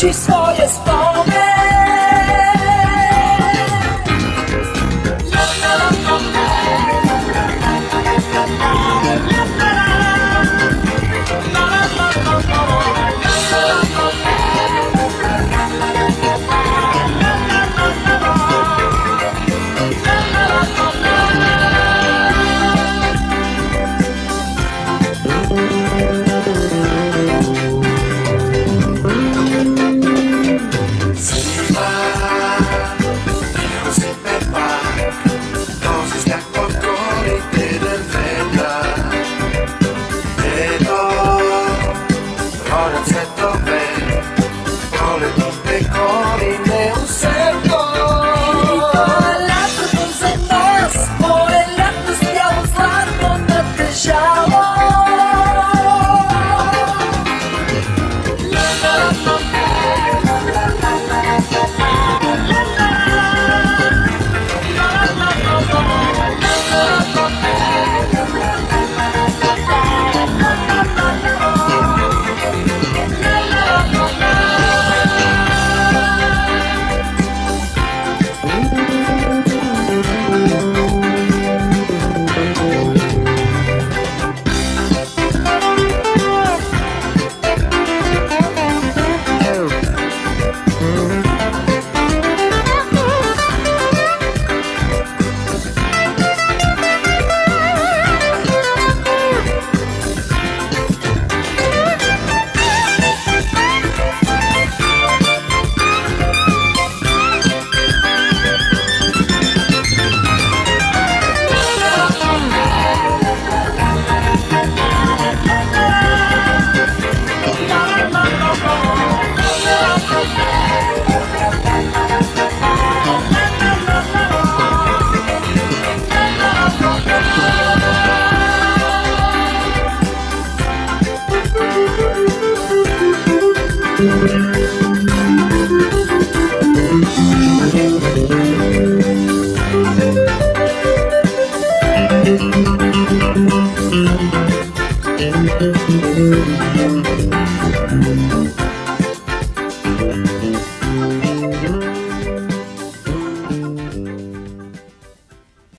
Ci sono Con le Thank you.